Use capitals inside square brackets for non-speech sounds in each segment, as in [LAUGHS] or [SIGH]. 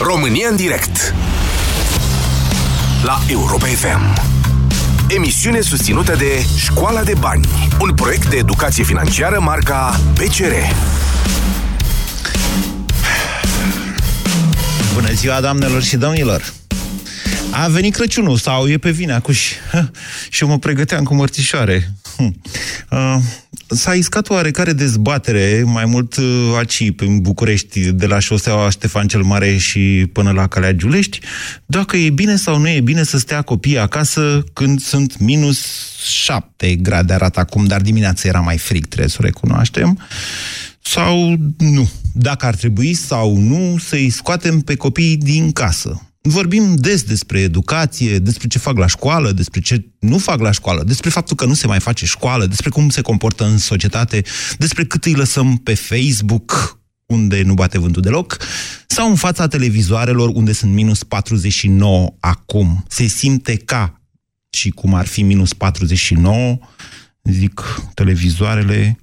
România în direct La Europa FM Emisiune susținută de Școala de Bani Un proiect de educație financiară marca PCR Bună ziua, doamnelor și domnilor! A venit Crăciunul sau e pe vine acuși [LAUGHS] și eu mă pregăteam cu mărțișoare. Hm. Uh, s-a iscat oarecare dezbatere, mai mult uh, aici în București, de la șoseaua Ștefan cel Mare și până la Calea Giulești, dacă e bine sau nu e bine să stea copiii acasă când sunt minus 7 grade arată acum, dar dimineața era mai frig, trebuie să o recunoaștem sau nu. Dacă ar trebui sau nu să-i scoatem pe copii din casă. Vorbim des despre educație, despre ce fac la școală, despre ce nu fac la școală, despre faptul că nu se mai face școală, despre cum se comportă în societate, despre cât îi lăsăm pe Facebook, unde nu bate vântul deloc, sau în fața televizoarelor, unde sunt minus 49 acum. Se simte ca și cum ar fi minus 49, zic, televizoarele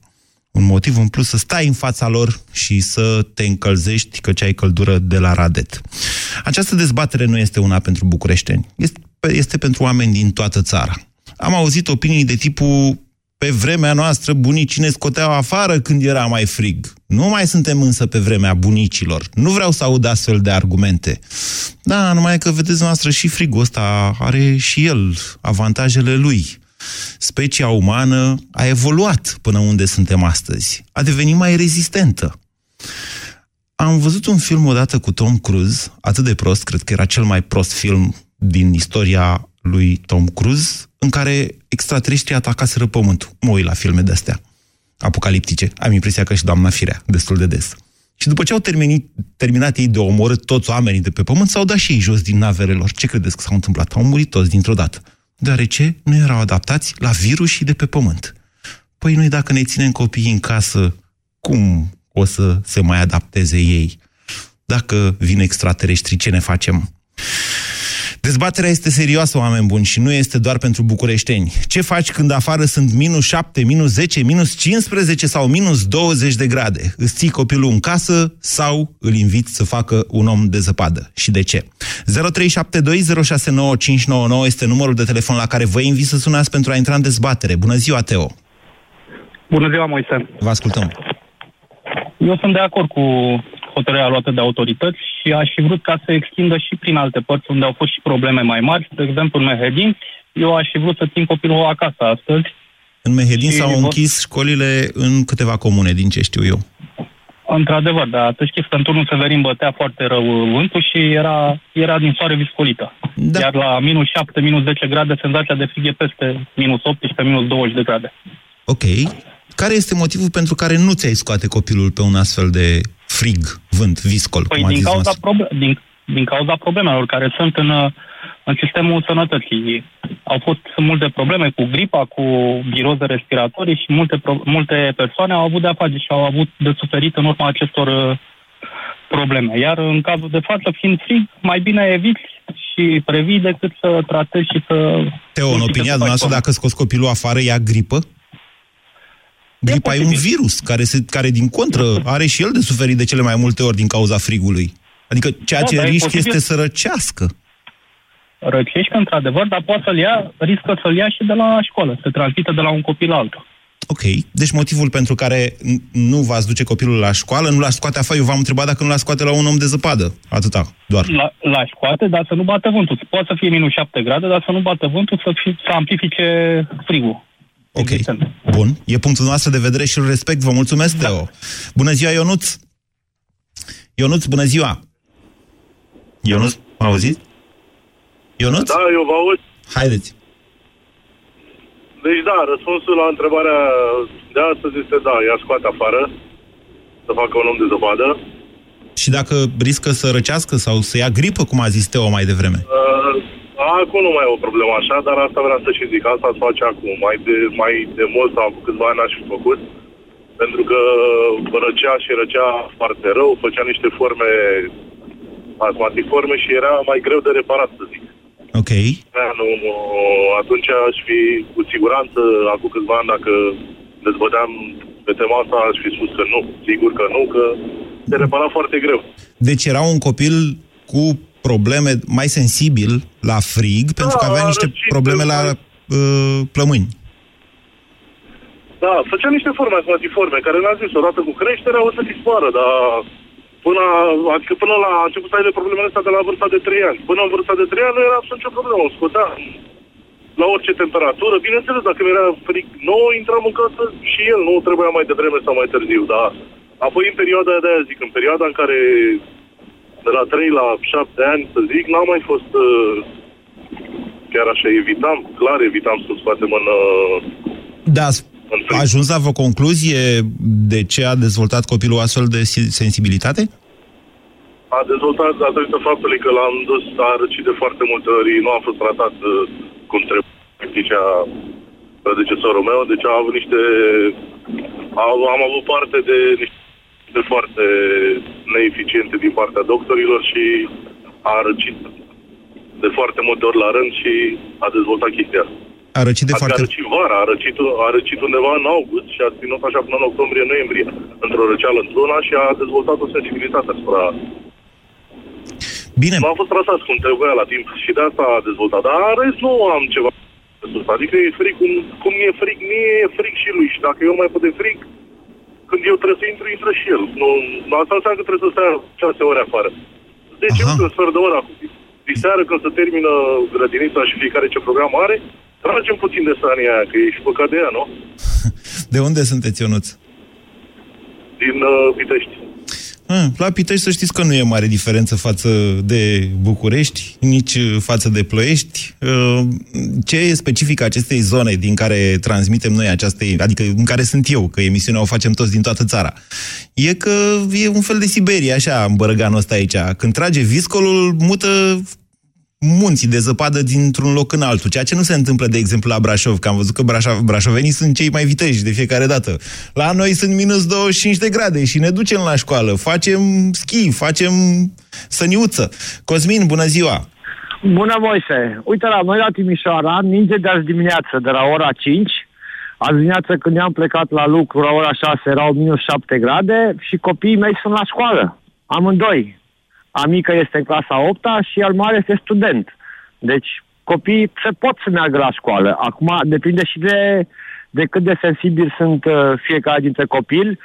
un motiv în plus să stai în fața lor și să te încălzești că ce ai căldură de la Radet. Această dezbatere nu este una pentru bucureșteni, este, este pentru oameni din toată țara. Am auzit opinii de tipul pe vremea noastră bunicii ne scoteau afară când era mai frig. Nu mai suntem însă pe vremea bunicilor. Nu vreau să aud astfel de argumente. Da, numai că vedeți noastră și frigul ăsta are și el avantajele lui specia umană a evoluat până unde suntem astăzi. A devenit mai rezistentă. Am văzut un film odată cu Tom Cruise, atât de prost, cred că era cel mai prost film din istoria lui Tom Cruise, în care extraterestrii atacaseră Pământul. Mă uit la filme de-astea, apocaliptice. Am impresia că și doamna Firea, destul de des. Și după ce au terminat, terminat ei de omorât toți oamenii de pe Pământ, s-au dat și ei jos din naverele lor. Ce credeți că s-au întâmplat? Au murit toți dintr-o dată deoarece nu erau adaptați la virusii de pe pământ. Păi noi dacă ne ținem copiii în casă, cum o să se mai adapteze ei? Dacă vin extraterestri, ce ne facem? Dezbaterea este serioasă, oameni buni, și nu este doar pentru bucureșteni. Ce faci când afară sunt minus 7, minus 10, minus 15 sau minus 20 de grade? Îți ții copilul în casă sau îl inviți să facă un om de zăpadă? Și de ce? 0372069599 este numărul de telefon la care vă invit să sunați pentru a intra în dezbatere. Bună ziua, Teo! Bună ziua, Moise! Vă ascultăm! Eu sunt de acord cu hotărârea luată de autorități și aș fi vrut ca să extindă și prin alte părți unde au fost și probleme mai mari. De exemplu, în Mehedin, eu aș fi vrut să țin copilul acasă astăzi. În Mehedin s-au închis școlile în câteva comune, din ce știu eu. Într-adevăr, dar să știți că în turnul Severin bătea foarte rău vântul și era, era din soare viscolită. Da. Iar la minus 7, minus 10 grade, senzația de frig e peste minus 18, minus 20 de grade. Ok. Care este motivul pentru care nu ți-ai scoate copilul pe un astfel de frig, vânt, viscol, păi cum din cauza, proble- din, din cauza problemelor care sunt în, în sistemul sănătății. Au fost multe probleme cu gripa, cu viroze respiratorii și multe, multe persoane au avut de-a face și au avut de suferit în urma acestor uh, probleme. Iar în cazul de față, fiind frig, mai bine eviți și previi decât să tratezi și să... Teo, în opinia noastră, dacă scoți copilul afară, ia gripă? Gripa e un virus care, se, care, din contră, are și el de suferit de cele mai multe ori din cauza frigului. Adică ceea da, ce risc este să răcească. Răcești, într-adevăr, dar poate să-l ia, riscă să-l ia și de la școală, să transmită de la un copil la altul. Ok. Deci motivul pentru care nu v-ați duce copilul la școală, nu l-ați scoate afară, eu v-am întrebat dacă nu l-ați scoate la un om de zăpadă. Atâta, doar. La, la scoate, dar să nu bată vântul. Poate să fie minus 7 grade, dar să nu bată vântul, să, fi, să amplifice frigul. Ok, bun. E punctul nostru de vedere și îl respect. Vă mulțumesc, da. Teo. Bună ziua, Ionuț! Ionuț, bună ziua! Ionuț, m-a auzit? Ionuț? Da, eu vă aud. Haideți. Deci da, răspunsul la întrebarea de astăzi este da, ea scoate afară să facă un om de zăpadă. Și dacă riscă să răcească sau să ia gripă, cum a zis Teo mai devreme? Uh, Acum nu mai e o problemă așa, dar asta vreau să și zic. Asta se face acum. Mai de, mai de mult sau cu câțiva ani aș fi făcut. Pentru că răcea și răcea foarte rău, făcea niște forme forme și era mai greu de reparat, să zic. Ok. Da, nu, atunci aș fi cu siguranță, acum câțiva ani, dacă dezbăteam pe tema asta, aș fi spus că nu, sigur că nu, că se repara foarte greu. Deci era un copil cu probleme mai sensibil la frig, da, pentru că avea niște probleme la uh, plămâni. Da, făcea niște forme asmatiforme, care ne-a zis, odată cu creșterea o să dispară, dar până, adică până la a început să aibă problemele astea de la vârsta de 3 ani. Până în vârsta de 3 ani nu era absolut nicio problemă, o scotea la orice temperatură. Bineînțeles, dacă era frig nou, intram în casă și el, nu trebuia mai devreme sau mai târziu, dar apoi în perioada de aia zic, în perioada în care de la 3 la 7 ani, să zic, n-am mai fost uh, chiar așa, evitam, clar evitam să scoatem în... Uh, da, a ajuns la o concluzie de ce a dezvoltat copilul astfel de sensibilitate? A dezvoltat datorită faptului că l-am dus, a răcit de foarte multe ori, nu a fost tratat uh, cum trebuie, zicea predecesorul meu, deci a avut niște... Am, am avut parte de niște foarte neeficiente din partea doctorilor și a răcit de foarte multe ori la rând și a dezvoltat chestia asta. A răcit de a foarte... A răcit vara, a răcit, a răcit undeva în august și a ținut așa până în octombrie-noiembrie, într-o răceală într-una și a dezvoltat o sensibilitate asupra Bine. M-am fost trasat cum trebuia la timp și de asta a dezvoltat. Dar în rest nu am ceva Adică e fric, cum, cum e fric, mie e fric și lui. Și dacă eu mai pot de fric, când eu trebuie să intru, intră și el. Nu, asta înseamnă că trebuie să stai 6 ore afară. Deci un sfert de oră acum. Diseară când se termină grădinița și fiecare ce program are, tragem puțin de sania aia, că ești păcat de ea, nu? [LAUGHS] De unde sunteți, Ionuț? Din uh, Pitești. Ah, la Pitești să știți că nu e mare diferență față de București, nici față de Ploiești. Uh, ce e specific acestei zone din care transmitem noi această, adică în care sunt eu, că emisiunea o facem toți din toată țara, e că e un fel de Siberia, așa, în bărăganul ăsta aici. Când trage viscolul, mută munții de zăpadă dintr-un loc în altul, ceea ce nu se întâmplă, de exemplu, la Brașov, că am văzut că brașov, brașovenii sunt cei mai viteji de fiecare dată. La noi sunt minus 25 de grade și ne ducem la școală, facem schi, facem săniuță. Cosmin, bună ziua! Bună, Moise! Uite, la noi la Timișoara, ninge de azi dimineață, de la ora 5, Azi dimineață când am plecat la lucru la ora 6 erau minus 7 grade și copiii mei sunt la școală. Amândoi a mică este în clasa 8 și al mare este student. Deci copiii se pot să meargă la școală. Acum depinde și de, de cât de sensibili sunt uh, fiecare dintre copii.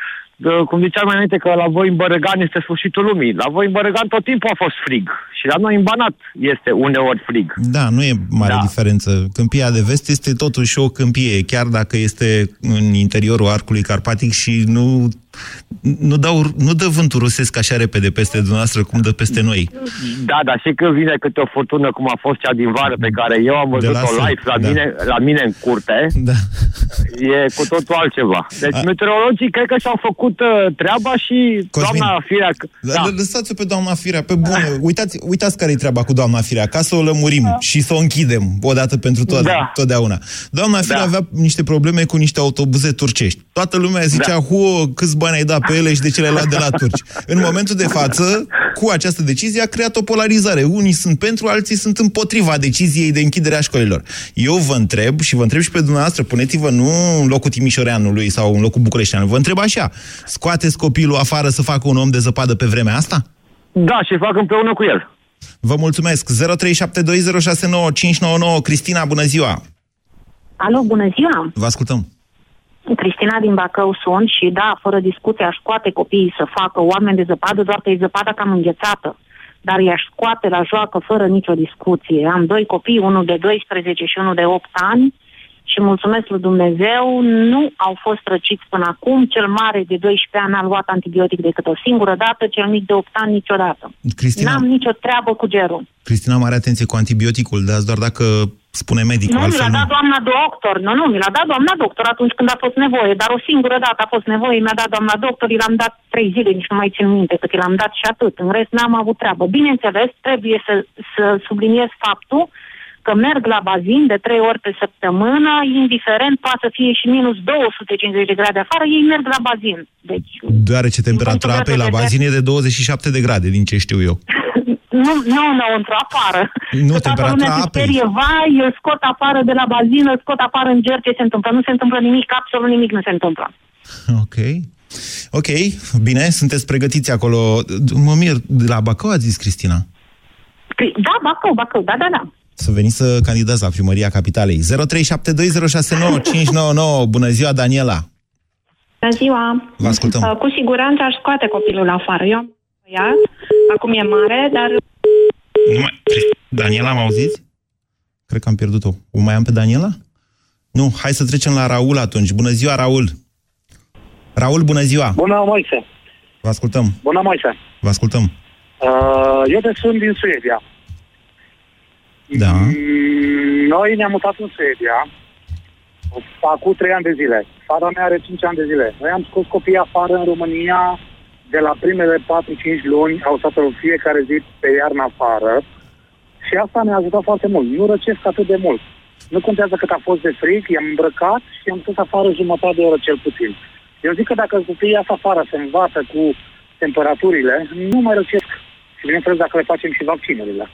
Uh, cum ziceam mai înainte că la voi în Bărăgan este sfârșitul lumii. La voi în Bărăgan tot timpul a fost frig. Și la noi în Banat este uneori frig. Da, nu e mare da. diferență. Câmpia de vest este totuși o câmpie, chiar dacă este în interiorul arcului carpatic și nu nu, dau, nu dă vântul rusesc așa repede peste dumneavoastră cum dă peste noi. Da, dar și când vine câte o furtună cum a fost cea din vară pe care eu am văzut-o live la, da. mine, la mine în curte, da. e cu totul altceva. Deci a... meteorologii cred că și-au făcut uh, treaba și Cosmin, doamna Firea... Da. da. Lăsați-o pe doamna Firea, pe bune. Uitați, uitați care e treaba cu doamna Firea, ca să o lămurim da. și să o închidem odată pentru tot, da. totdeauna. Doamna Firea da. avea niște probleme cu niște autobuze turcești. Toată lumea zicea, da. huo, câți bani ai dat pe ele și de ce le-ai luat de la turci. În momentul de față, cu această decizie, a creat o polarizare. Unii sunt pentru, alții sunt împotriva deciziei de închidere a școlilor. Eu vă întreb și vă întreb și pe dumneavoastră, puneți-vă nu în locul Timișoreanului sau în locul Bucureșteanu, vă întreb așa, scoateți copilul afară să facă un om de zăpadă pe vremea asta? Da, și fac împreună cu el. Vă mulțumesc. 0372069599 Cristina, bună ziua! Alo, bună ziua! Vă ascultăm. Cristina din Bacău sunt și da, fără discuție aș scoate copiii să facă oameni de zăpadă, doar că e zăpada cam înghețată. Dar i-aș scoate la joacă fără nicio discuție. Am doi copii, unul de 12 și unul de 8 ani și mulțumesc lui Dumnezeu, nu au fost răciți până acum. Cel mare de 12 ani a luat antibiotic decât o singură dată, cel mic de 8 ani niciodată. Cristina, N-am nicio treabă cu gerul. Cristina, mare atenție cu antibioticul, dar doar dacă spune medicul. Nu, mi l-a dat doamna doctor. Nu, nu, mi l-a dat doamna doctor atunci când a fost nevoie. Dar o singură dată a fost nevoie, mi-a dat doamna doctor, i l-am dat trei zile, nici nu mai țin minte cât i l-am dat și atât. În rest n-am avut treabă. Bineînțeles, trebuie să, să subliniez faptul că merg la bazin de trei ori pe săptămână, indiferent, poate să fie și minus 250 de grade afară, ei merg la bazin. Deci, Deoarece temperatura apei la bazin e de 27 de grade, din ce știu eu. [LAUGHS] Nu, nu înăuntru, afară. Nu, Că temperatura apei. Sperie, vai, îl scot afară de la bazină, îl scot afară în ger, ce se întâmplă? Nu se întâmplă nimic, absolut nimic nu se întâmplă. [LAUGHS] Ok. Ok, bine, sunteți pregătiți acolo. Mă mir, de la Bacău a zis Cristina? Da, Bacău, Bacău, da, da, da. Să veniți să candidați la primăria capitalei. 0372069599. Bună ziua, Daniela! Bună ziua! Vă ascultăm. Uh, Cu siguranță aș scoate copilul afară. Eu am băiat, acum e mare, dar Nu mai... Daniela, mă auziți? Cred că am pierdut-o. O mai am pe Daniela? Nu, hai să trecem la Raul atunci. Bună ziua, Raul! Raul, bună ziua! Bună, Moise! Vă ascultăm, Bună, Moise! vă ascultăm. Uh, eu de sunt din Suedia. Da. Mm, Noi ne-am mutat în Suedia acum 3 ani de zile. Fara mea are 5 ani de zile. Noi am scos copiii afară în România de la primele 4-5 luni, au stat în fiecare zi pe iarnă afară și asta ne-a ajutat foarte mult. Nu răcesc atât de mult. Nu contează cât a fost de frig, i-am îmbrăcat și am pus afară jumătate de oră cel puțin. Eu zic că dacă copiii ies afară se învață cu temperaturile, nu mai răcesc. Și bineînțeles dacă le facem și vaccinurile.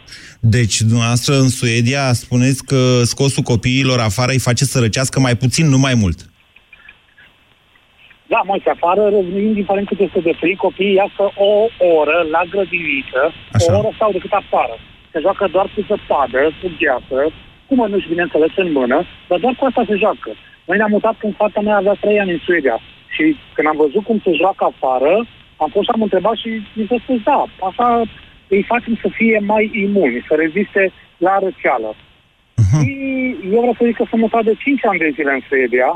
Deci, dumneavoastră, în Suedia, spuneți că scosul copiilor afară îi face să răcească mai puțin, nu mai mult. Da, mai se afară, indiferent cât este de frig, copiii iasă o oră la grădiniță, Așa. o oră sau decât afară. Se joacă doar cu zăpadă, cu gheață, cu mănuși, bineînțeles, în mână, dar doar cu asta se joacă. Noi ne-am mutat când fata mea avea 3 ani în Suedia și când am văzut cum se joacă afară, am fost și am întrebat și mi s-a spus, da, așa îi facem să fie mai imuni, să reziste la răceală. Și eu vreau să zic că sunt mutat de 5 ani de zile în Suedia,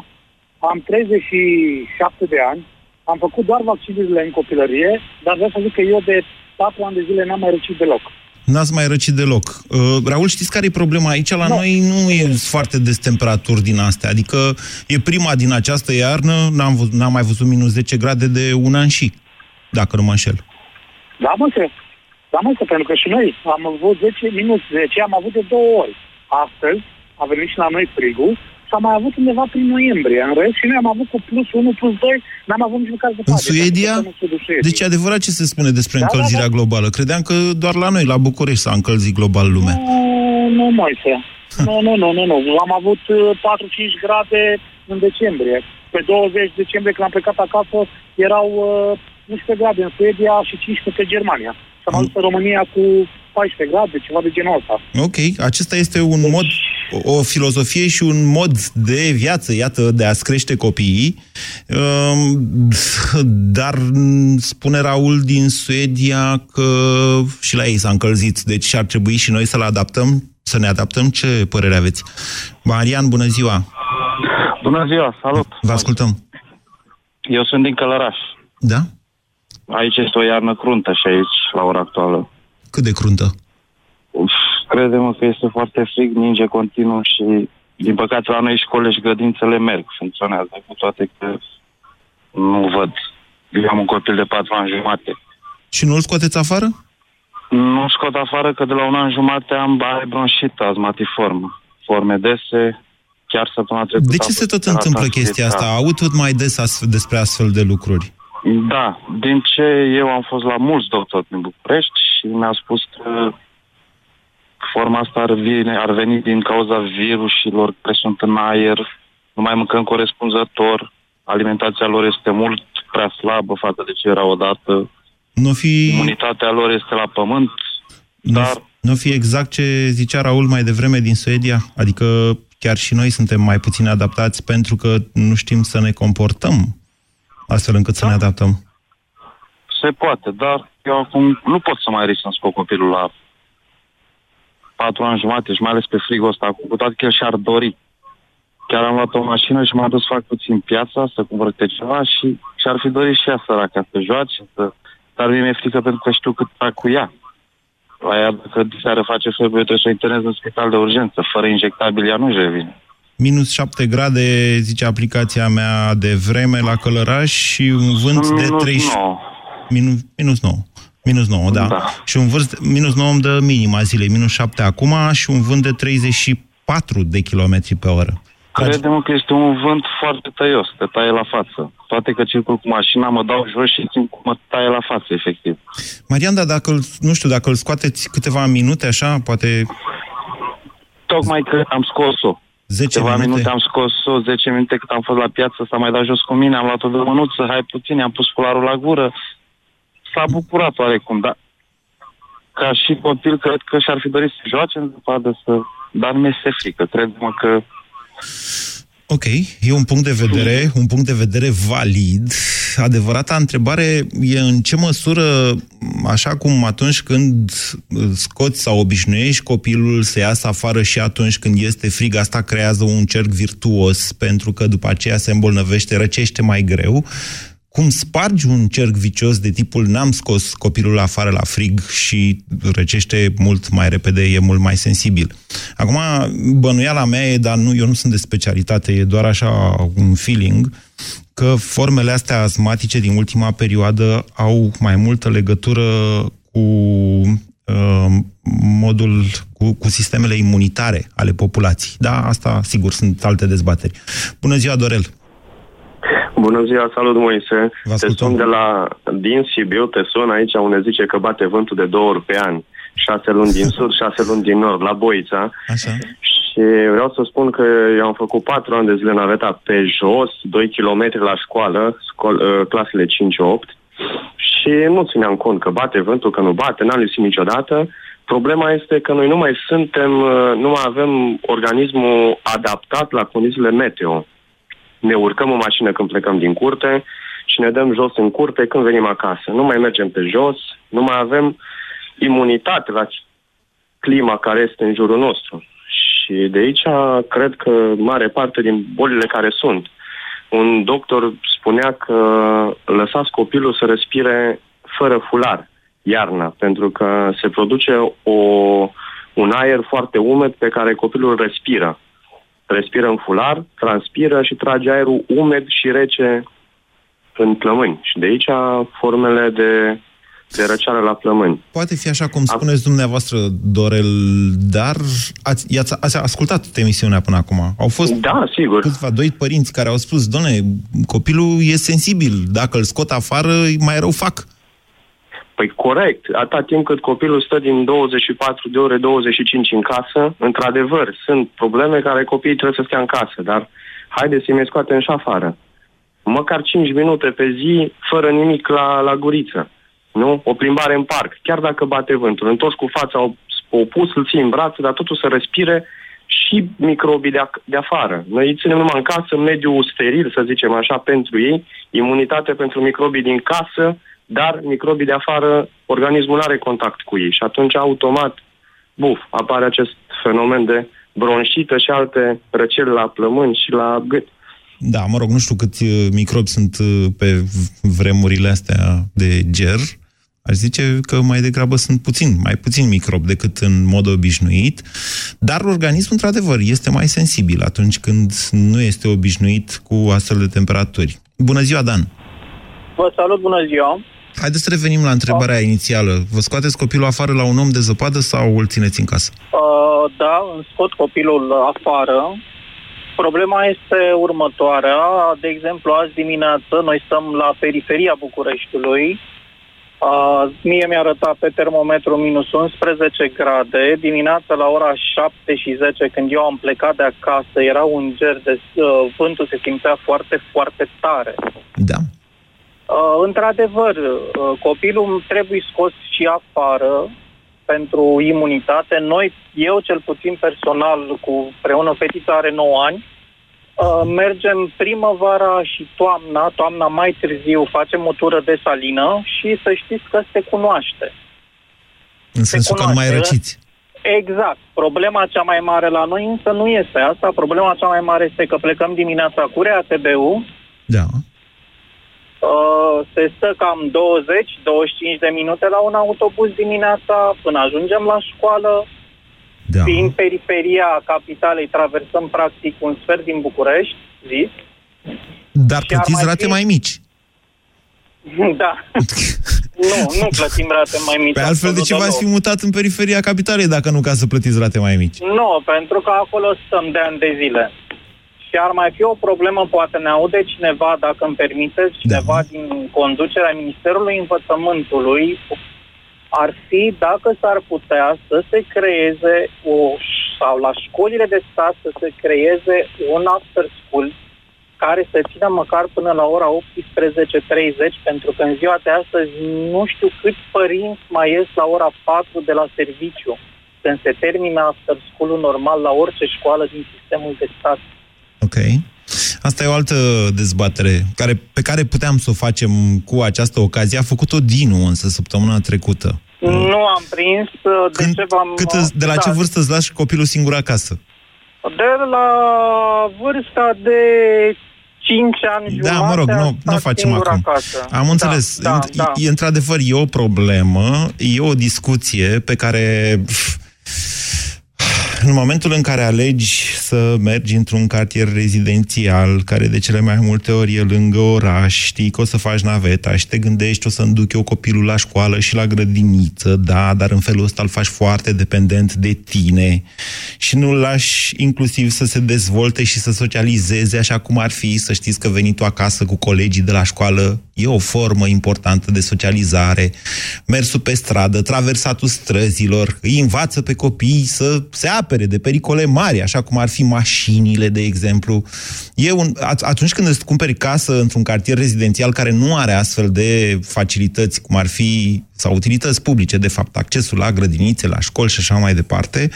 am 37 de ani, am făcut doar vaccinurile în copilărie, dar vreau să zic că eu de 4 ani de zile n-am mai răcit deloc. N-ați mai răcit deloc. Uh, Raul, știți care e problema aici? La Nu. noi nu e foarte des temperaturi din astea. Adică e prima din această iarnă, n-am, văzut, n-am mai văzut minus 10 grade de un an și, dacă nu mă înșel. Da, mă, se. Da, mă, se, pentru că și noi am avut 10 minus 10, am avut de două ori. Astăzi a venit și la noi frigul și am mai avut undeva prin noiembrie. În rest, și noi am avut cu plus 1, plus 2, n-am avut nici măcar de În Suedia? Deci e adevărat ce se spune despre Da, da, încălzirea da. globală. Credeam că doar la noi, la București, s-a încălzit global lumea. Nu, nu, Moise. [LAUGHS] Nu, nu, nu, nu, nu. Am avut uh, 4-5 grade în decembrie. Pe 20 decembrie, când am plecat acasă, erau uh, 11 grade în Suedia și 15 pe Germania. Și am ajuns în România cu 14 grade, ceva de genul ăsta. Ok, acesta este un mod, o o filozofie și un mod de viață, iată, de a-ți crește copiii. Um, Dar m, spune Raul din Suedia că și la ei s-a încălzit, deci ar trebui și noi să-l adaptăm, să ne adaptăm. Ce părere aveți? Marian, bună ziua! Bună ziua, salut! Vă ascultăm. Eu sunt din Călăraș. Da? Aici este o iarnă cruntă și aici, la ora actuală. Cât de cruntă? Uf, crede-mă că este foarte frig, ninge continuu și, din păcate, la noi școlile și grădințele merg, funcționează, cu toate că nu văd. Eu am un copil de patru ani jumate. Și nu-l scoateți afară? Nu scot afară că de la un an jumate am are bronșită azmatiformă. Forme dese, chiar săptămâna trecută... De am ce se fost tot la întâmplă transport. chestia asta? Aud tot mai des astfel, despre astfel de lucruri. Da, din ce eu am fost la mulți doctori din București și mi-a spus că forma asta ar, vine, ar veni din cauza virusilor care sunt în aer, nu mai mâncăm corespunzător, alimentația lor este mult prea slabă față de ce era odată, Nu fi, imunitatea lor este la pământ, nu, dar nu fi exact ce zicea Raul mai devreme din Suedia? Adică chiar și noi suntem mai puțin adaptați pentru că nu știm să ne comportăm astfel încât să ne adaptăm. se poate, dar eu acum nu pot să mai risc să-mi scot copilul la patru ani jumate și mai ales pe frigul ăsta, cu toate că el și-ar dori. Chiar am luat o mașină și m-am dus să fac puțin piața, să cumpăr câte ceva și și-ar fi dorit și ea săraca să joace, să... dar mie mi-e frică pentru că știu cât fac cu ea. La ea, dacă seară face febră, eu trebuie să o internez în spital de urgență. Fără injectabil, ea nu-și revine. Minus 7 grade, zice aplicația mea de vreme la Călăraș și un vânt Sunt de minus 30... nouă. Minus, minus 9. Minus 9, da. Da. Și un vânt, minus 9 îmi dă minima zilei, minus 7 acum și un vânt de 34 de kilometri pe oră. Credem că este un vânt foarte tăios, te taie la față. Toate că circul cu mașina, mă dau jos și simt cum mă taie la față, efectiv. Marian, dar dacă, îl- nu știu, dacă îl scoateți câteva minute așa, poate Tocmai că am scos-o. 10 Câteva minute, minute am scos-o, 10 minute cât am fost la piață, s-a mai dat jos cu mine, am luat-o de mânuță, hai puțin, am pus cularul la gură. S-a bucurat oarecum, dar ca și copil, cred că și-ar fi dorit să joace în zăpadă, să... dar mi este frică. Cred-mă că Ok, e un punct de vedere, un punct de vedere valid. Adevărata întrebare e în ce măsură, așa cum atunci când scoți sau obișnuiești copilul să iasă afară și atunci când este frig, asta creează un cerc virtuos, pentru că după aceea se îmbolnăvește, răcește mai greu, cum spargi un cerc vicios de tipul n-am scos copilul afară la frig și răcește mult mai repede, e mult mai sensibil. Acum, bănuiala mea e, dar nu, eu nu sunt de specialitate, e doar așa un feeling, că formele astea asmatice din ultima perioadă au mai multă legătură cu uh, modul, cu, cu sistemele imunitare ale populației. Da, asta, sigur, sunt alte dezbateri. Bună ziua, Dorel! Bună ziua, salut Moise. Te sun de la din Sibiu, te sun aici unde zice că bate vântul de două ori pe an. Șase luni din sud, [LAUGHS] șase luni din nord, la Boița. Așa. Și vreau să spun că eu am făcut patru ani de zile naveta pe jos, 2 km la școală, scol, uh, clasele 5-8 și nu țineam cont că bate vântul, că nu bate, n-am lipsit niciodată. Problema este că noi nu mai suntem, uh, nu mai avem organismul adaptat la condițiile meteo ne urcăm în mașină când plecăm din curte și ne dăm jos în curte când venim acasă. Nu mai mergem pe jos, nu mai avem imunitate la clima care este în jurul nostru. Și de aici cred că mare parte din bolile care sunt. Un doctor spunea că lăsați copilul să respire fără fular iarna, pentru că se produce o, un aer foarte umed pe care copilul respiră respiră în fular, transpiră și trage aerul umed și rece în plămâni. Și de aici formele de, de răceală la plămâni. Poate fi așa cum spuneți dumneavoastră, Dorel, dar ați, ați, ați ascultat emisiunea până acum. Au fost da, sigur. câțiva doi părinți care au spus, doamne, copilul e sensibil, dacă îl scot afară, mai rău fac. Păi corect, atâta timp cât copilul stă din 24 de ore, 25 în casă, într-adevăr, sunt probleme care copiii trebuie să stea în casă, dar haideți să-i mai scoatem și afară. Măcar 5 minute pe zi, fără nimic la, la guriță. Nu? O plimbare în parc, chiar dacă bate vântul. Întors cu fața opus, îl ții în brațe, dar totul să respire și microbii de, a- de afară. Noi îi ținem numai în casă, mediul steril, să zicem așa, pentru ei, imunitate pentru microbii din casă, dar microbii de afară, organismul nu are contact cu ei și atunci automat, buf, apare acest fenomen de bronșită și alte răceli la plămâni și la gât. Da, mă rog, nu știu câți uh, microbi sunt uh, pe vremurile astea de ger. Aș zice că mai degrabă sunt puțin, mai puțin microbi decât în mod obișnuit, dar organismul, într-adevăr, este mai sensibil atunci când nu este obișnuit cu astfel de temperaturi. Bună ziua, Dan! Vă salut, bună ziua! Haideți să revenim la întrebarea oh. inițială. Vă scoateți copilul afară la un om de zăpadă sau îl țineți în casă? Uh, da, îmi scot copilul afară. Problema este următoarea. De exemplu, azi dimineață noi stăm la periferia Bucureștiului. Uh, mie mi-a arătat pe termometru minus 11 grade. Dimineața la ora 7 și 10, când eu am plecat de acasă, era un ger de... Uh, vântul se simțea foarte, foarte tare. Da. Uh, într-adevăr, uh, copilul trebuie scos și afară pentru imunitate. Noi, eu cel puțin personal, cu preună fetița are 9 ani, uh, mergem primăvara și toamna, toamna mai târziu, facem o tură de salină și să știți că se cunoaște. În sensul că nu mai răciți. Exact. Problema cea mai mare la noi însă nu este asta. Problema cea mai mare este că plecăm dimineața cu RATB-ul, Da. Uh, se stă cam 20-25 de minute la un autobuz dimineața până ajungem la școală. Da. Prin periferia capitalei traversăm practic un sfert din București, zi. Dar Și ar plătiți mai rate fi- mai mici. [LAUGHS] Da. nu, nu plătim rate mai mici. Pe altfel, de absolut ce v-ați fi deloc. mutat în periferia capitalei dacă nu ca să plătiți rate mai mici? Nu, pentru că acolo stăm de ani de zile. Și ar mai fi o problemă, poate ne aude cineva, dacă îmi permiteți, cineva da. din conducerea Ministerului Învățământului, ar fi dacă s-ar putea să se creeze o, sau la școlile de stat să se creeze un after school care să țină măcar până la ora 18.30, pentru că în ziua de astăzi nu știu câți părinți mai ies la ora 4 de la serviciu, când se termină after school normal la orice școală din sistemul de stat. Ok. Asta e o altă dezbatere care, pe care puteam să o facem cu această ocazie. A făcut-o Dinu însă săptămâna trecută. Nu am prins, de Când, ce v-am... cât, îți- de la da, ce vârstă îți lași copilul singur acasă? De la vârsta de 5 ani Da, jumate mă rog, am nu, stat nu facem singur acum. Acasă. Am înțeles. Da, da, E- da. E, într-adevăr, e o problemă, e o discuție pe care... pf, în momentul în care alegi să mergi într-un cartier rezidențial, care de cele mai multe ori e lângă oraș, știi că o să faci naveta și te gândești o să-mi duc eu copilul la școală și la grădiniță, da, dar în felul ăsta îl faci foarte dependent de tine și nu-l lași inclusiv să se dezvolte și să socializeze așa cum ar fi, să știți că venitul acasă cu colegii de la școală e o formă importantă de socializare, mersul pe stradă, traversatul străzilor, îi învață pe copii să se apere de pericole mari, așa cum ar fi mașinile, de exemplu. E un, at- atunci când îți cumperi casă într-un cartier rezidențial care nu are astfel de facilități, cum ar fi, sau utilități publice, de fapt, accesul la grădinițe, la școli și așa mai departe,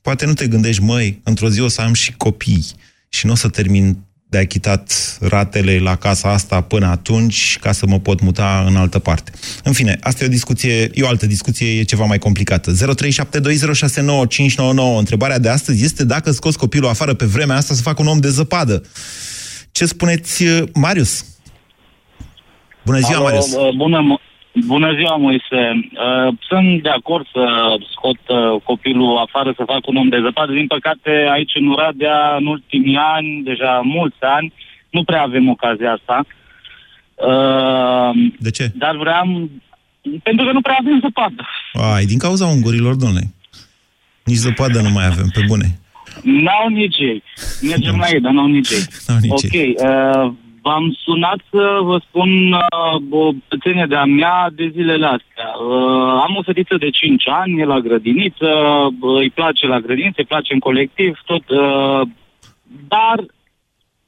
poate nu te gândești, măi, într-o zi o să am și copii și nu o să termin de achitat ratele la casa asta până atunci ca să mă pot muta în altă parte. În fine, asta e o discuție, e o altă discuție, e ceva mai complicată. 0372069599. Întrebarea de astăzi este dacă scoți copilul afară pe vremea asta să facă un om de zăpadă. Ce spuneți, Marius? Bună ziua, Alo, Marius! uh, Bună, Mo- bună ziua, Moise. Uh, Sunt de acord să scot uh, copilul afară să fac un om de zăpadă. Din păcate, aici în Oradea, în ultimii ani, deja mulți ani, nu prea avem ocazia asta. Uh, De ce? Dar vreau... Pentru că nu prea avem zăpadă. Ai, din cauza ungurilor, domnule. Nici zăpadă nu mai avem, pe bune. N-au nici ei. Mergem la ei, dar n-au nici ei. N-au nici ok. Uh, v-am sunat să vă spun uh, o pățenie de-a mea de zilele astea. Uh, am o fetiță de 5 ani, e la grădiniță, uh, îi place la grădiniță, îi place în colectiv, tot. Uh, dar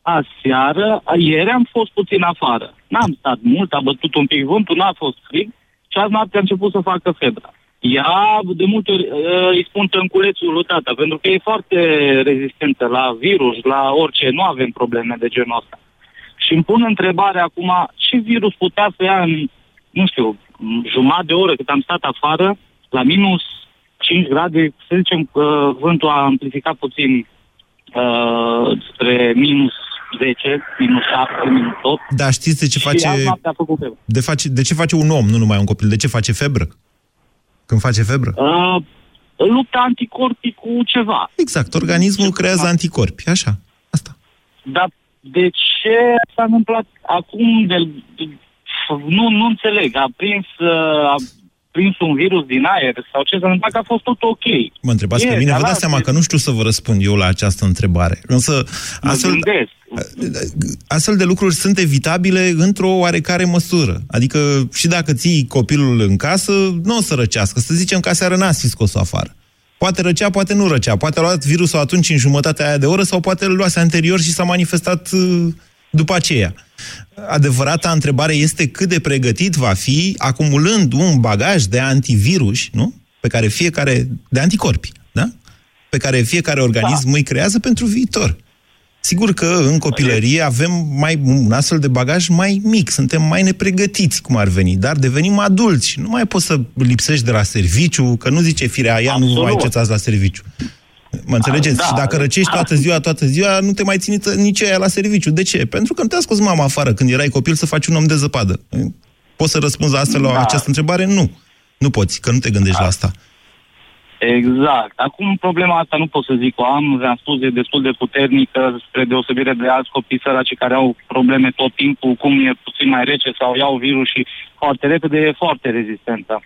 aseară, ieri am fost puțin afară. N-am stat mult, a bătut un pic vântul, n-a fost frig și azi noapte a început să facă febră. Ea, de multe ori, uh, îi spun tănculețul lui tata, pentru că e foarte rezistentă la virus, la orice. Nu avem probleme de genul ăsta. Și îmi pun întrebarea acum, ce virus putea să ia în, nu știu, jumătate de oră cât am stat afară, la minus 5 grade, să zicem că vântul a amplificat puțin uh, spre minus 10, minus 7, minus 8. Dar știți de ce Și face... azi noapte a făcut febră. De, face, de ce face un om, nu numai un copil? De ce face febră? Când face febră? Uh, lupta anticorpii cu ceva. Exact, organismul creează anticorpi, așa. Dar de ce s-a întâmplat acum? De, de, nu, nu înțeleg. A prins, uh, a prins un virus din aer sau ce s-a întâmplat că a fost tot ok. Mă întrebați E, pe mine, dar vă dați la- seama că nu știu să vă răspund eu la această întrebare. Însă, astfel, gândesc. astfel de lucruri sunt evitabile într-o oarecare măsură. Adică și dacă ții copilul în casă, nu o să răcească. Să zicem că aseară n-ați fi scos-o afară. Poate răcea, poate nu răcea. Poate a luat virusul atunci în jumătatea aia de oră sau poate îl luase anterior și s-a manifestat uh, după aceea. Adevărata întrebare este cât de pregătit va fi acumulând un bagaj de antivirus, nu? Pe care fiecare, de anticorpi, da? Pe care fiecare organism îi creează pentru viitor. Sigur că în copilărie avem mai un astfel de bagaj mai mic, suntem mai nepregătiți cum ar veni, dar devenim adulți și nu mai poți să lipsești de la serviciu, că nu zice firea aia, nu vă mai Absolut. cețați la serviciu. Mă înțelegeți? Da, și dacă răcești toată ziua, toată ziua, nu te mai ține nici aia la serviciu. De ce? Pentru că nu te-a scos mama afară când erai copil să faci un om de zăpadă. Poți să răspunzi astfel la Da. această întrebare? Nu. Nu poți, că nu te gândești la asta. Exact. Acum problema asta nu pot să zic o am, v-am spus, e destul de puternică spre deosebire de alți copii săraci care au probleme tot timpul, cum e puțin mai rece sau iau virus și foarte repede e foarte rezistentă.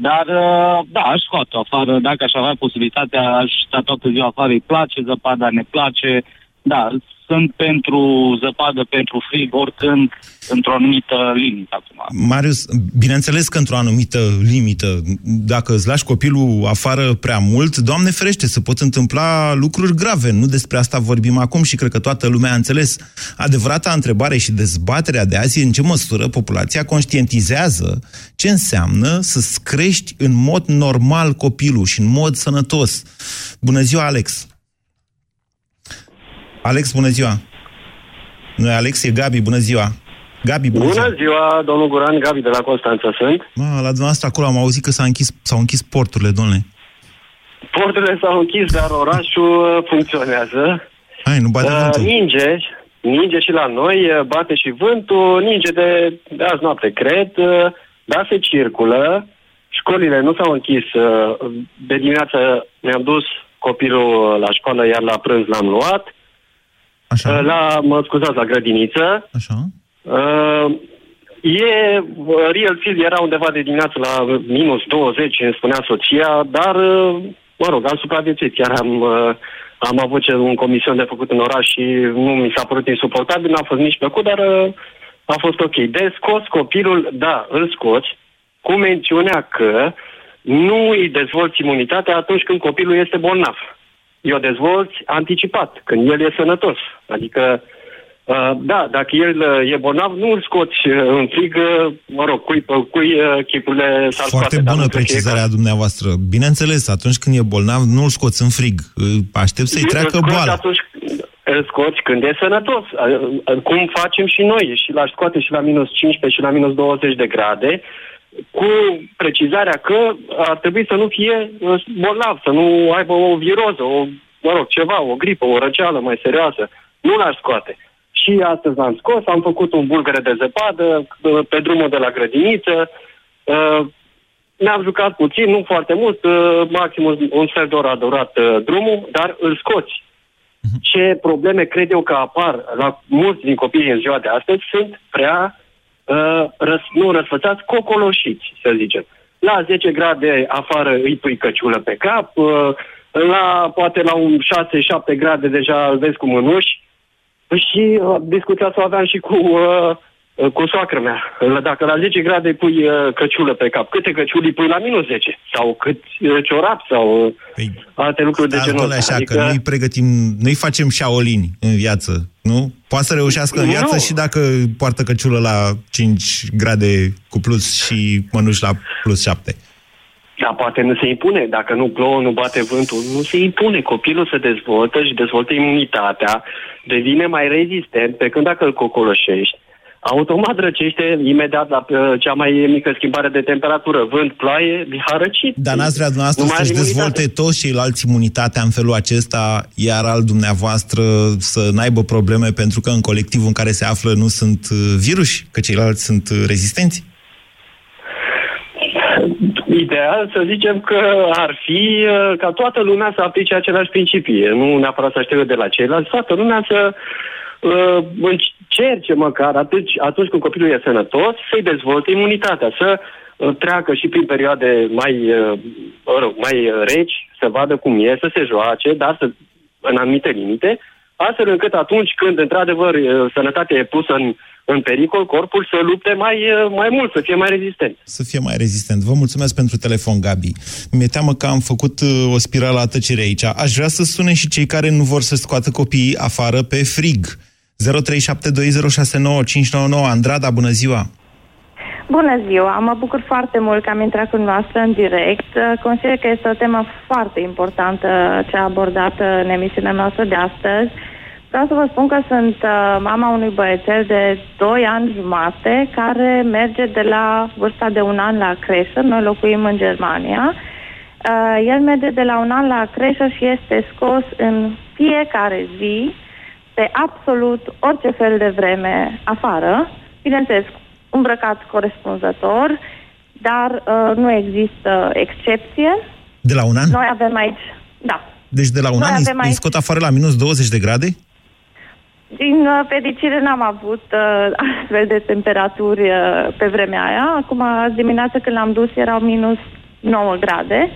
Dar, uh, da, aș scoate afară, dacă aș avea posibilitatea, aș sta toată ziua afară, îi place zăpada, ne place, da, să sunt pentru zăpadă, pentru frig, oricând, într-o anumită limită acum. Marius, bineînțeles că într-o anumită limită, dacă îți lași copilul afară prea mult, Doamne ferește, se pot întâmpla lucruri grave. Nu despre asta vorbim acum și cred că toată lumea a înțeles. Adevărata întrebare și dezbaterea de azi e în ce măsură populația conștientizează ce înseamnă să crești în mod normal copilul și în mod sănătos. Bună ziua, Alex! Alex, bună ziua! Nu e Alex, e Gabi, bună ziua! Gabi, bună, bună ziua! ziua, domnul Guran, Gabi de la Constanța sunt. Mă, la dumneavoastră acolo am auzit că s-a închis, s-au închis porturile, domnule. Porturile s-au închis, dar orașul uh, funcționează. Hai, nu bate Uh, vântul. ninge, ninge și la noi, uh, bate și vântul, ninge de, de azi noapte, cred, uh, dar se circulă. Școlile nu s-au închis. uh, De dimineață mi-am dus copilul la școală, iar la prânz l-am luat. Așa. Uh, La, mă scuzați, la grădiniță. Așa. Uh, e, uh, real feel era undeva de dimineață la minus 20, îmi spunea soția, dar, uh, mă rog, am supraviețuit. Chiar am, uh, am avut ce- un comision de făcut în oraș și nu mi s-a părut insuportabil, n-a fost nici plăcut, dar uh, a fost ok. De scos copilul, da, îl scoți, cu mențiunea că nu îi dezvolți imunitatea atunci când copilul este bolnav. I-o dezvolți anticipat, când el e sănătos. Adică, uh, da, dacă el uh, e bolnav, nu îl scoți uh, în frig, uh, mă rog, cui, cui uh, chipurile s-ar Foarte scoate, dar bună nu pe precizarea dumneavoastră. Bineînțeles, atunci când e bolnav, nu-l scoți în frig. Aștept să-i Îl treacă scoți boala. Atunci îl scoți când e sănătos. Uh, Cum facem și noi. Și l-aș scoate și la minus 15 și la minus 20 de grade, cu precizarea că ar trebui să nu fie uh, bolnav, să nu aibă o viroză, o, mă rog, ceva, o gripă, o răceală mai serioasă. Nu l-aș scoate. Și astăzi l-am scos, am făcut un bulgăre de zăpadă uh, pe drumul de la grădiniță. Uh, ne-am jucat puțin, nu foarte mult, uh, maxim un, un sfert de oră a durat uh, drumul, dar îl scoți. Ce probleme cred eu că apar la mulți din copiii în ziua de astăzi sunt prea, uh, răs, nu răsfățați, cocoloșiți, să zicem. La 10 grade afară îi pui căciulă pe cap, uh, la, poate la un 6-7 grade deja îl vezi cu mânuși și uh, discuția asta o aveam și cu, uh, uh, cu soacră mea. Dacă la 10 grade îi pui uh, căciulă pe cap, câte căciuli îi pui la minus 10? Sau cât uh, ciorap sau uh, alte lucruri de Dar, genul domnule, ăsta. așa, că noi pregătim, noi facem șaolini în viață, nu? Poate să reușească în Nu. viață și dacă poartă căciulă la 5 grade cu plus și mănuși la plus 7. Dar poate nu se impune. Dacă nu plouă, nu bate vântul, nu se impune. Copilul se dezvoltă și dezvoltă imunitatea, devine mai rezistent, pe când dacă îl cocoloșești, automat răcește imediat la uh, cea mai mică schimbare de temperatură. Vânt, ploaie, a răcit. Dar n-ați vrea dumneavoastră Nu mai are să-și imunitate. dezvolte toți ceilalți imunitatea în felul acesta, iar al dumneavoastră să n-aibă probleme pentru că în colectivul în care se află nu sunt uh, viruși, că ceilalți sunt uh, rezistenți? Ideal să zicem că ar fi uh, ca toată lumea să aplice același principii. Nu neapărat să aștepte de la ceilalți, toată lumea să uh, încerce măcar atunci, atunci când copilul e sănătos să-i dezvolte imunitatea, să uh, treacă și prin perioade mai, uh, mă rog, mai uh, reci, să vadă cum e, să se joace, dar să, în anumite limite, astfel încât atunci când, într-adevăr, uh, sănătatea e pusă în, în pericol, corpul să lupte mai, uh, mai mult, să fie mai rezistent. Să fie mai rezistent. Vă mulțumesc pentru telefon, Gabi. Mi-e teamă că am făcut uh, o spirală a tăcerii aici. Aș vrea să sune și cei care nu vor să scoată copiii afară pe frig. 0372069599 Andrada, bună ziua! Bună ziua! Mă bucur foarte mult că am intrat cu noastră în direct. Consider că este o temă foarte importantă cea abordată în emisiunea noastră de astăzi. Vreau să vă spun că sunt uh, mama unui băiețel de 2 ani jumate care merge de la vârsta de un an la creșă. Noi locuim în Germania. Uh, el merge de la un an la creșă și este scos în fiecare zi pe absolut orice fel de vreme afară. Bineînțeles, îmbrăcat corespunzător, dar uh, nu există excepție. De la un an? Noi avem aici, da, Deci de la un Noi an îi, avem îi aici- scot afară la minus 20 de grade? din uh, fericire n-am avut uh, astfel de temperaturi uh, pe vremea aia. Acum, azi dimineață când l-am dus erau minus 9 grade.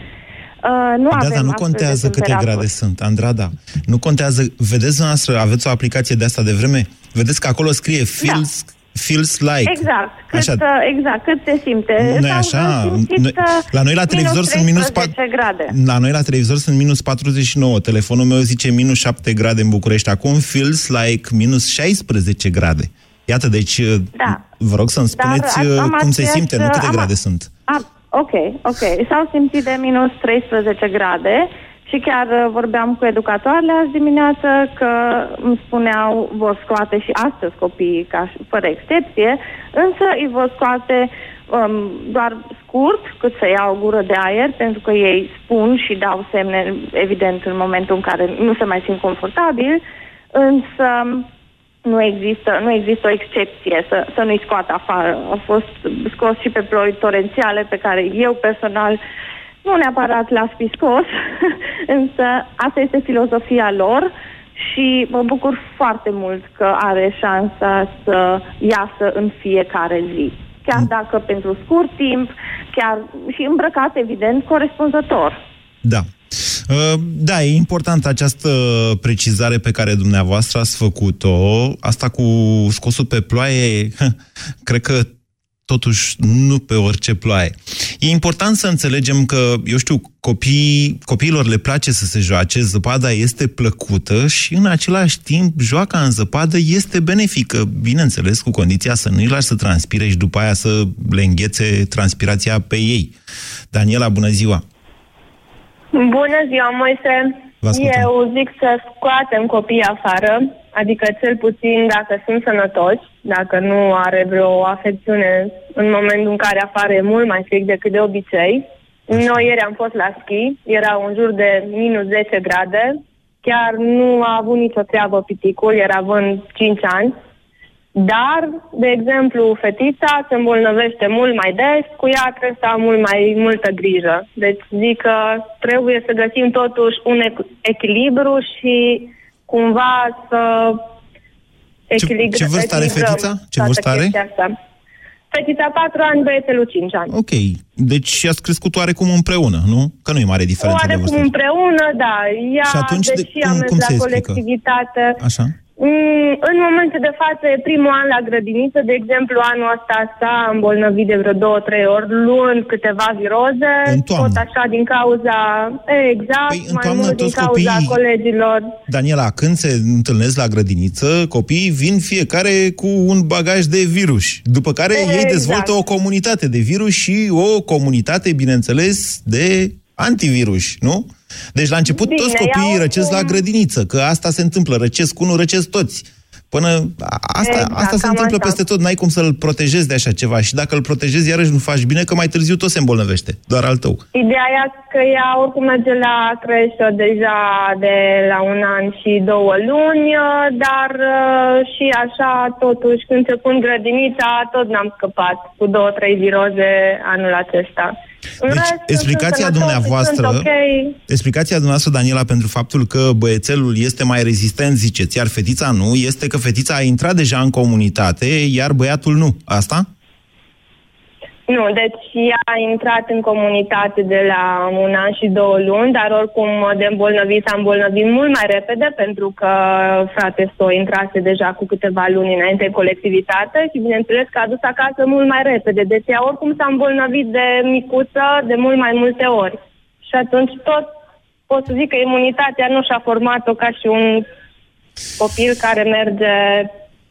Uh, nu Da, avem dar nu astfel de contează câte temperaturi. grade sunt, Andrada. Nu contează. Vedeți noastră, aveți o aplicație de asta de vreme? Vedeți că acolo scrie feels, feels like. Exact, cât, Așa. uh, exact, cât se simte. Nu e S-au așa? simțit, Noi- uh, la noi la televizor sunt minus 13 grade. La noi la televizor sunt minus 49. Telefonul meu zice minus 7 grade în București. Acum feels like minus 16 grade. Iată, deci Da. vă rog să-mi Dar spuneți am- uh, am cum se aceeași- simte, nu câte am- grade sunt. Ah, ok, ok. S-au simțit de minus 13 grade și chiar uh, vorbeam cu educatoarele azi dimineață că îmi spuneau vor scoate și astăzi copiii, ca și, fără excepție, însă îi vor scoate um, doar scurt, cât să iau o gură de aer, pentru că ei spun și dau semne, evident, în momentul în care nu se mai simt confortabil, însă nu există, nu există o excepție să, să nu-i scoată afară. Au fost scos și pe ploi torențiale pe care eu personal nu neapărat l-aș fi scos, [LAUGHS] însă asta este filozofia lor și mă bucur foarte mult că are șansa să iasă în fiecare zi. Chiar dacă pentru scurt timp, chiar și îmbrăcat, evident, corespunzător. Da. Uh, Da, e importantă această precizare pe care dumneavoastră ați făcut-o. Asta cu scosul pe ploaie, cred că totuși nu pe orice ploaie. E important să înțelegem că, eu știu, copiii, copiilor le place să se joace, zăpada este plăcută și în același timp joaca în zăpadă este benefică, bineînțeles, cu condiția să nu-i lași să transpire și după aia să le înghețe transpirația pe ei. Daniela, bună ziua! Bună ziua, Moise! Vă ascultăm. Eu zic să scoatem copiii afară, adică cel puțin dacă sunt sănătoși, dacă nu are vreo afecțiune în momentul în care afară e mult mai frig decât de obicei. Noi ieri am fost la schi, era în jur de minus 10 grade, chiar nu a avut nicio treabă piticul, era având 5 ani, dar, de exemplu, fetița se îmbolnăvește mult mai des, cu ea trebuie să am mult mai multă grijă. Deci zic că trebuie să găsim totuși un ec- echilibru și cumva să echilibrăm. ce vârstă are fetița? Ce vârstă are? Asta. Fetița 4 ani, băiețelul 5 ani. Ok, deci i-ați crescut oarecum împreună, nu? Că nu e mare diferență de Oarecum vârstă. împreună, da. Ea, Și atunci de- deși cum- a mers cum se la explică? colectivitate, Așa? Mm, în momentul de față e primul an la grădiniță, de exemplu anul ăsta s-a îmbolnăvit de vreo două, trei ori, luând câteva viroze, În toamnă. tot așa din cauza, exact, Păi, în mai toamnă mult din toți cauza copiii- colegilor. Daniela, când se întâlnesc la grădiniță, copiii vin fiecare cu un bagaj de virus, după care ei Exact. dezvoltă o comunitate de virus și o comunitate, bineînțeles, de antivirus, nu? Deci la început Bine, toți copiii iau răcesc cum- la grădiniță, că asta se întâmplă, răcesc unul, răcesc toți. Până a- asta, Exact, asta se cam întâmplă așa. peste tot, n-ai cum să-l protejezi de așa ceva și dacă îl protejezi iarăși nu faci bine, că mai târziu tot se îmbolnăvește, doar al tău. Ideea e că ea oricum merge la creșă deja de la un an și două luni, uh, dar uh, și așa, totuși, când se pun grădinița, tot n-am scăpat cu două, trei viroze anul acesta. În Deci, rest, sunt explicația sănătoși, dumneavoastră, Sunt ok. explicația dumneavoastră, Daniela, pentru faptul că băiețelul este mai rezistent, ziceți, iar fetița nu, este că fetița a intrat deja în comunitate, iar băiatul nu. Asta? Nu, deci ea a intrat în comunitate de la un an și două luni, dar oricum de îmbolnăvit s-a îmbolnăvit mult mai repede pentru că frate său intrase deja cu câteva luni înainte în colectivitate și bineînțeles că a dus acasă mult mai repede. Deci ea oricum s-a îmbolnăvit de micuță de mult mai multe ori. Și atunci tot pot să zic că imunitatea nu și-a format-o ca și un copil care merge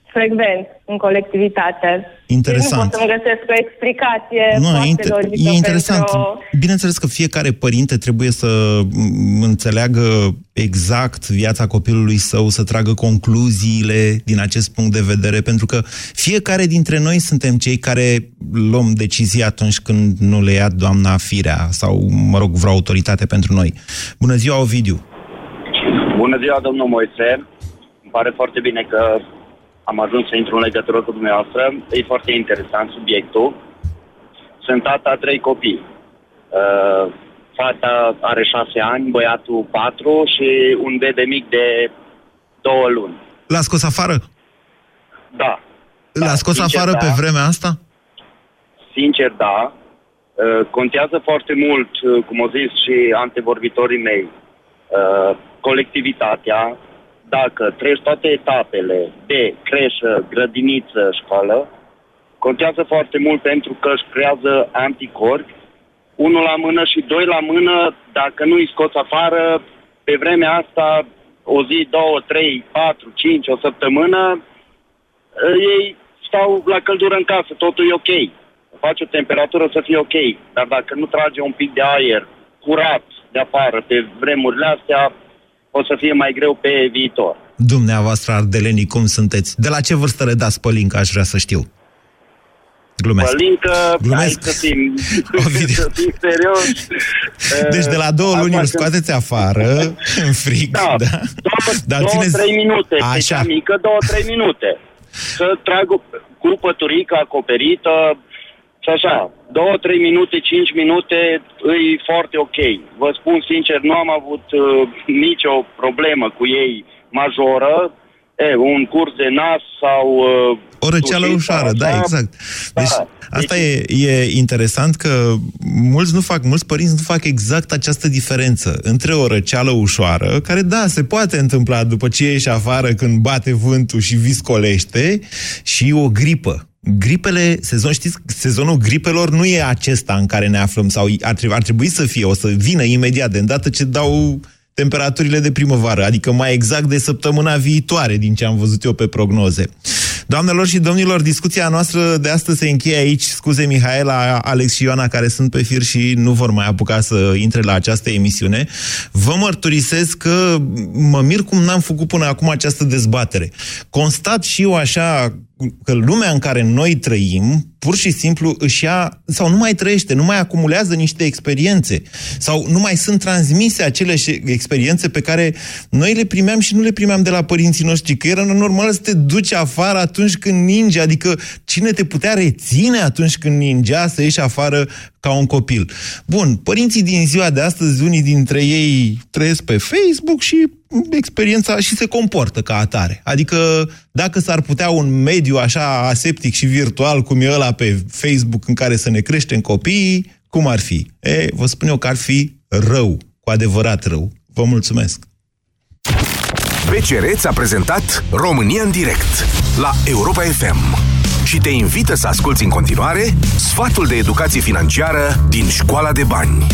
frecvent în colectivitate. Interesant. Deci nu pot să-mi găsesc o explicație Nu, foarte e, inter- logică e interesant. pentru... Bineînțeles că fiecare părinte trebuie să m, înțeleagă exact viața copilului său, să tragă concluziile din acest punct de vedere, pentru că fiecare dintre noi suntem cei care luăm decizii atunci când nu le ia doamna firea sau, mă rog, vreo autoritate pentru noi. Bună ziua, Ovidiu! Bună ziua, domnul Moise. Îmi pare foarte bine că am ajuns să intru în legătură cu dumneavoastră. E foarte interesant subiectul. Sunt tata a trei copii. Uh, fata are șase ani, băiatul patru și un bebe mic de două luni. L-a scos afară? Da. L-a scos sincer, afară da. pe vremea asta? Sincer, da. Uh, contează foarte mult, uh, cum au zis și antevorbitorii mei, uh, colectivitatea, dacă treci toate etapele de creșă, grădiniță, școală, contează foarte mult pentru că își creează anticorpi, unul la mână și doi la mână, dacă nu îi scoți afară, pe vremea asta, o zi, două, trei, patru, cinci, o săptămână, ei stau la căldură în casă, totul e ok. Face o temperatură să fie ok, dar dacă nu trage un pic de aer curat de afară pe vremurile astea, o să fie mai greu pe viitor. Dumneavoastră, ardelenii, cum sunteți? De la ce vârstă le dați pălincă, aș vrea să știu? Glumesc. Pălincă, Glumesc. hai să fim, [LAUGHS] [LAUGHS] să fim serios. [LAUGHS] Deci de la două uh, luni îl scoateți afară, în frig, da? da? Două, Dar două țineți... trei minute, Așa. mică, două, trei minute. Să trag cu păturică acoperită, și așa, două, trei minute, cinci minute, e foarte ok. Vă spun sincer, nu am avut uh, nicio problemă cu ei majoră. E, un curs de nas sau... Uh, o răceală ușoară, da, exact. Deci da. asta e, e interesant că mulți nu fac, mulți părinți nu fac exact această diferență între o răceală ușoară, care da, se poate întâmpla după ce ieși afară când bate vântul și viscolește, și o gripă gripele, sezon, știți, sezonul gripelor nu e acesta în care ne aflăm, sau ar trebui, ar trebui să fie, o să vină imediat, de îndată ce dau temperaturile de primăvară, adică mai exact de săptămâna viitoare, din ce am văzut eu pe prognoze. Doamnelor și domnilor, discuția noastră de astăzi se încheie aici. Scuze, Mihaela, Alex și Ioana, care sunt pe fir și nu vor mai apuca să intre la această emisiune. Vă mărturisesc că mă mir cum n-am făcut până acum această dezbatere. Constat și eu așa că lumea în care noi trăim, pur și simplu își ia, sau nu mai trăiește, nu mai acumulează niște experiențe, sau nu mai sunt transmise acele experiențe pe care noi le primeam și nu le primeam de la părinții noștri, că era normal să te duci afară atunci când ninge, adică cine te putea reține atunci când ningea să ieși afară ca un copil. Bun, părinții din ziua de astăzi, unii dintre ei trăiesc pe Facebook și experiența și se comportă ca atare. Adică dacă s-ar putea un mediu așa aseptic și virtual cum e ăla pe Facebook în care să ne creștem copiii, cum ar fi? E, vă spun eu că ar fi rău, cu adevărat rău. Vă mulțumesc! BCR ți-a prezentat România în direct la Europa FM și te invită să asculti în continuare sfatul de educație financiară din Școala de Bani.